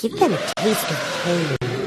Give them a taste of pain.